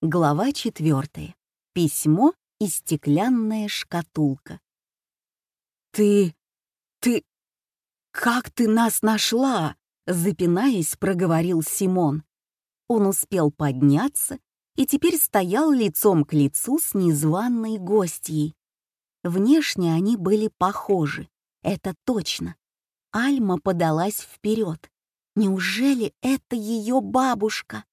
Глава четвертая. Письмо и стеклянная шкатулка. «Ты... ты... как ты нас нашла?» Запинаясь, проговорил Симон. Он успел подняться и теперь стоял лицом к лицу с незваной гостьей. Внешне они были похожи, это точно. Альма подалась вперед. Неужели это ее бабушка?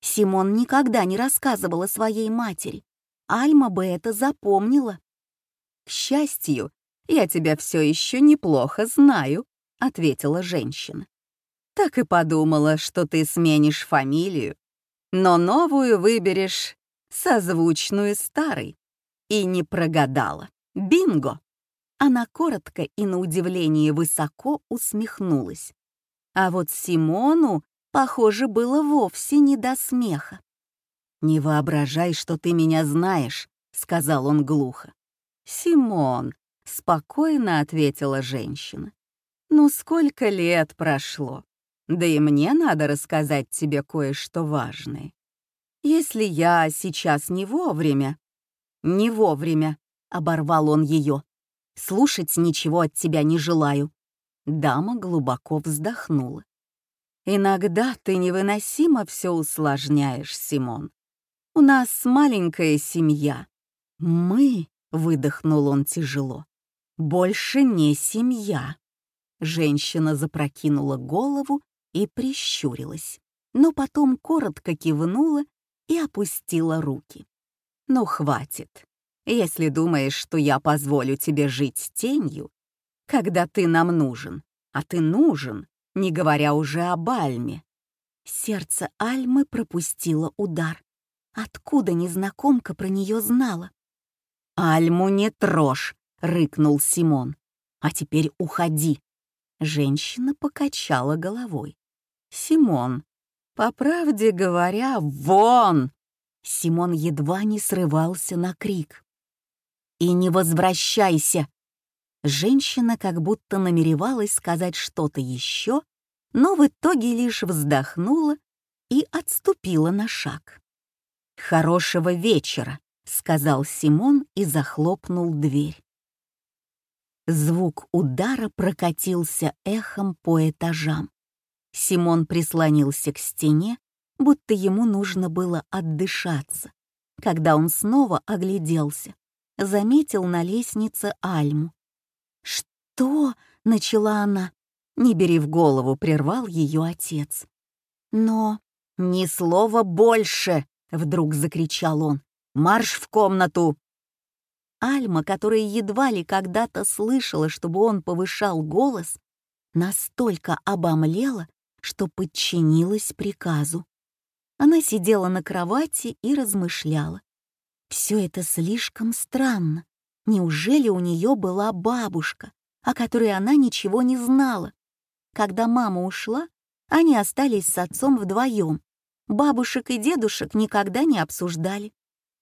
Симон никогда не рассказывал о своей матери. Альма бы это запомнила. «К счастью, я тебя все еще неплохо знаю», — ответила женщина. «Так и подумала, что ты сменишь фамилию, но новую выберешь созвучную старой. И не прогадала. Бинго!» Она коротко и на удивление высоко усмехнулась. А вот Симону похоже, было вовсе не до смеха. «Не воображай, что ты меня знаешь», — сказал он глухо. «Симон», — спокойно ответила женщина. «Ну сколько лет прошло? Да и мне надо рассказать тебе кое-что важное. Если я сейчас не вовремя...» «Не вовремя», — оборвал он ее. «Слушать ничего от тебя не желаю». Дама глубоко вздохнула. Иногда ты невыносимо все усложняешь, Симон. У нас маленькая семья. Мы, выдохнул он тяжело, больше не семья. Женщина запрокинула голову и прищурилась, но потом коротко кивнула и опустила руки. «Ну, хватит. Если думаешь, что я позволю тебе жить тенью, когда ты нам нужен, а ты нужен, не говоря уже об Альме. Сердце Альмы пропустило удар. Откуда незнакомка про нее знала? «Альму не трожь!» — рыкнул Симон. «А теперь уходи!» Женщина покачала головой. «Симон, по правде говоря, вон!» Симон едва не срывался на крик. «И не возвращайся!» Женщина как будто намеревалась сказать что-то еще, но в итоге лишь вздохнула и отступила на шаг. «Хорошего вечера», — сказал Симон и захлопнул дверь. Звук удара прокатился эхом по этажам. Симон прислонился к стене, будто ему нужно было отдышаться. Когда он снова огляделся, заметил на лестнице Альму. «Что?» — начала она. «Не бери в голову», — прервал ее отец. «Но...» «Ни слова больше!» — вдруг закричал он. «Марш в комнату!» Альма, которая едва ли когда-то слышала, чтобы он повышал голос, настолько обомлела, что подчинилась приказу. Она сидела на кровати и размышляла. Все это слишком странно. Неужели у нее была бабушка, о которой она ничего не знала? Когда мама ушла, они остались с отцом вдвоем. Бабушек и дедушек никогда не обсуждали.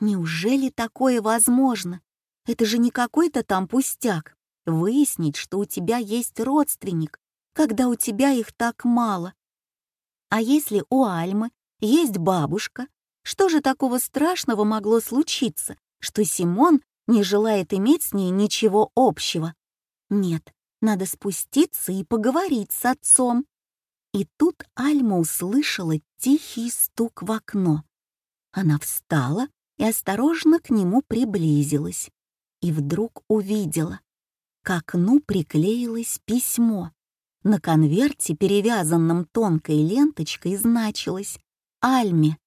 Неужели такое возможно? Это же не какой-то там пустяк. Выяснить, что у тебя есть родственник, когда у тебя их так мало. А если у Альмы есть бабушка, что же такого страшного могло случиться, что Симон не желает иметь с ней ничего общего? Нет, надо спуститься и поговорить с отцом. И тут Альма услышала тихий стук в окно. Она встала и осторожно к нему приблизилась. И вдруг увидела. К окну приклеилось письмо. На конверте, перевязанном тонкой ленточкой, значилось «Альме».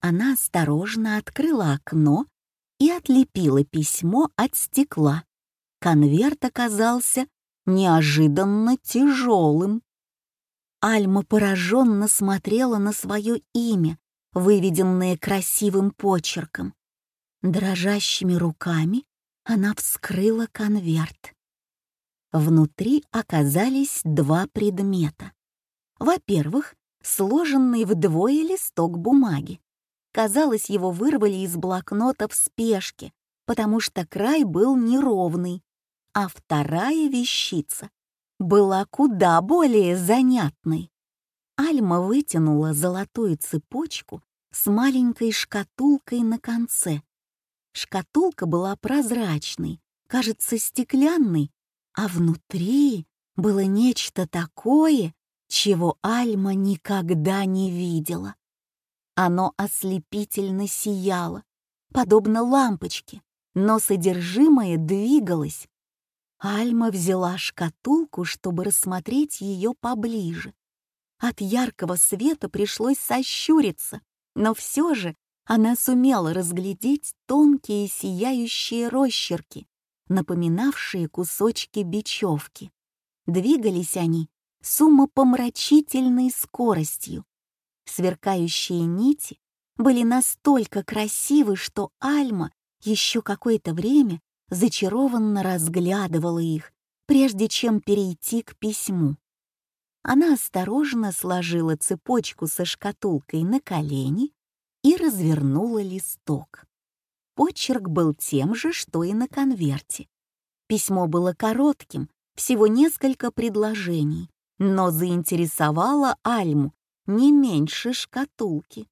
Она осторожно открыла окно и отлепила письмо от стекла. Конверт оказался неожиданно тяжелым. Альма пораженно смотрела на свое имя, выведенное красивым почерком. Дрожащими руками она вскрыла конверт. Внутри оказались два предмета. Во-первых, сложенный вдвое листок бумаги. Казалось, его вырвали из блокнота в спешке, потому что край был неровный а вторая вещица была куда более занятной. Альма вытянула золотую цепочку с маленькой шкатулкой на конце. Шкатулка была прозрачной, кажется, стеклянной, а внутри было нечто такое, чего Альма никогда не видела. Оно ослепительно сияло, подобно лампочке, но содержимое двигалось. Альма взяла шкатулку, чтобы рассмотреть ее поближе. От яркого света пришлось сощуриться, но все же она сумела разглядеть тонкие сияющие росчерки, напоминавшие кусочки бечевки. Двигались они с умопомрачительной скоростью. Сверкающие нити были настолько красивы, что Альма еще какое-то время зачарованно разглядывала их, прежде чем перейти к письму. Она осторожно сложила цепочку со шкатулкой на колени и развернула листок. Почерк был тем же, что и на конверте. Письмо было коротким, всего несколько предложений, но заинтересовало Альму не меньше шкатулки.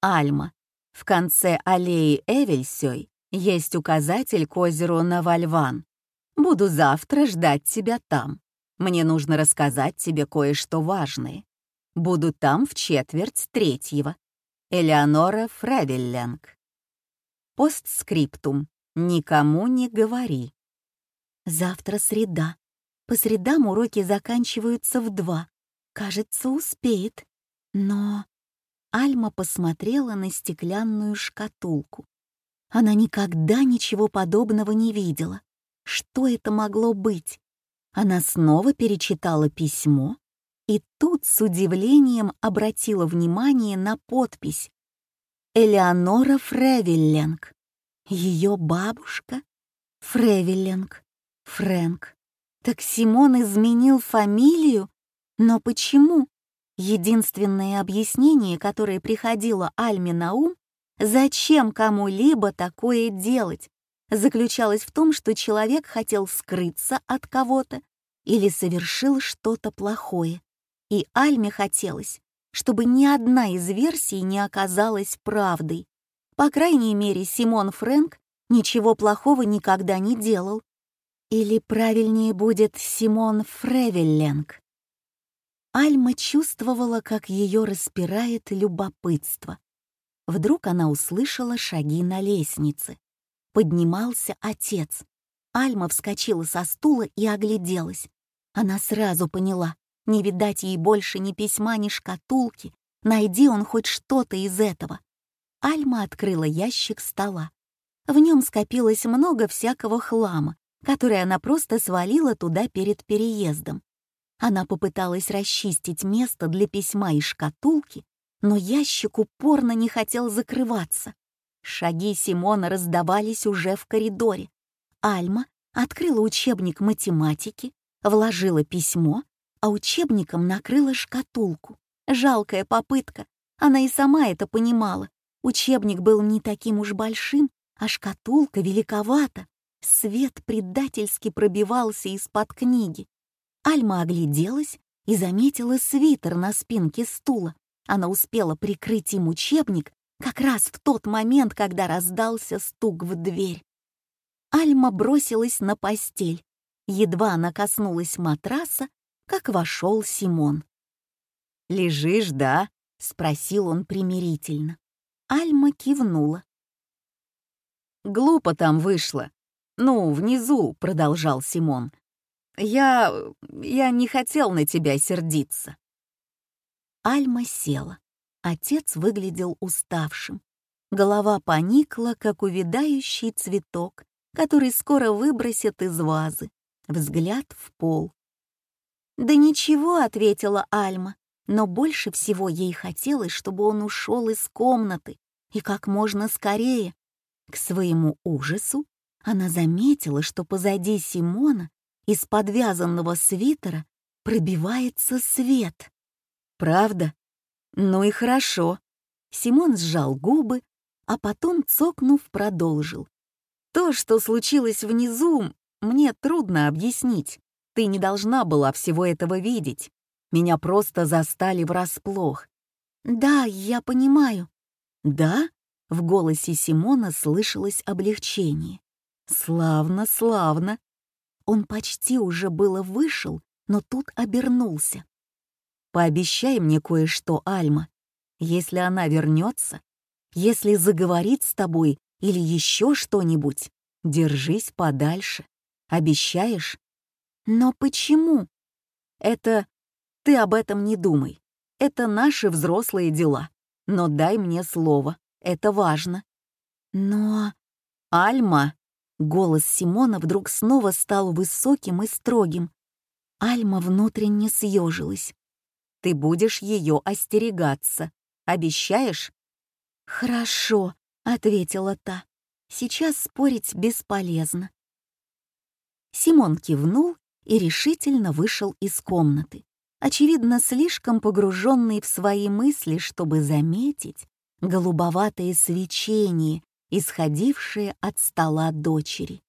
Альма. В конце аллеи Эвельсёй есть указатель к озеру Навальван. Буду завтра ждать тебя там. Мне нужно рассказать тебе кое-что важное. Буду там в четверть третьего. Элеонора Фревелленг. Постскриптум. Никому не говори. Завтра среда. По средам уроки заканчиваются в два. Кажется, успеет. Но... Альма посмотрела на стеклянную шкатулку. Она никогда ничего подобного не видела. Что это могло быть? Она снова перечитала письмо и тут с удивлением обратила внимание на подпись «Элеонора Фревелленг». Ее бабушка? Фревелленг. Фрэнк. Так Симон изменил фамилию? Но почему? Единственное объяснение, которое приходило Альме на ум, зачем кому-либо такое делать, заключалось в том, что человек хотел скрыться от кого-то или совершил что-то плохое. И Альме хотелось, чтобы ни одна из версий не оказалась правдой. По крайней мере, Симон Фрэнк ничего плохого никогда не делал. Или правильнее будет Симон Фревелленг. Альма чувствовала, как ее распирает любопытство. Вдруг она услышала шаги на лестнице. Поднимался отец. Альма вскочила со стула и огляделась. Она сразу поняла, не видать ей больше ни письма, ни шкатулки. Найди он хоть что-то из этого. Альма открыла ящик стола. В нем скопилось много всякого хлама, который она просто свалила туда перед переездом. Она попыталась расчистить место для письма и шкатулки, но ящик упорно не хотел закрываться. Шаги Симона раздавались уже в коридоре. Альма открыла учебник математики, вложила письмо а учебником накрыла шкатулку. Жалкая попытка. Она и сама это понимала. Учебник был не таким уж большим, а шкатулка великовата. Свет предательски пробивался из-под книги. Альма огляделась и заметила свитер на спинке стула. Она успела прикрыть им учебник как раз в тот момент, когда раздался стук в дверь. Альма бросилась на постель. Едва она коснулась матраса, как вошел Симон. «Лежишь, да?» — спросил он примирительно. Альма кивнула. «Глупо там вышло. Ну, внизу», — продолжал Симон. «Я... я не хотел на тебя сердиться». Альма села. Отец выглядел уставшим. Голова поникла, как увядающий цветок, который скоро выбросят из вазы. Взгляд в пол. «Да ничего», — ответила Альма, но больше всего ей хотелось, чтобы он ушел из комнаты и как можно скорее. К своему ужасу она заметила, что позади Симона из подвязанного свитера пробивается свет. «Правда? Ну и хорошо». Симон сжал губы, а потом, цокнув, продолжил. «То, что случилось внизу, мне трудно объяснить. Ты не должна была всего этого видеть. Меня просто застали врасплох. «Да, я понимаю». «Да?» — в голосе Симона слышалось облегчение. «Славно, славно!» Он почти уже было вышел, но тут обернулся. «Пообещай мне кое-что, Альма. Если она вернется, если заговорит с тобой или еще что-нибудь, держись подальше. Обещаешь? Но почему? Это... Ты об этом не думай. Это наши взрослые дела. Но дай мне слово. Это важно. Но... Альма... Голос Симона вдруг снова стал высоким и строгим. Альма внутренне съежилась. «Ты будешь ее остерегаться. Обещаешь?» «Хорошо», — ответила та. «Сейчас спорить бесполезно». Симон кивнул и решительно вышел из комнаты, очевидно, слишком погруженный в свои мысли, чтобы заметить голубоватое свечение, исходившее от стола дочери.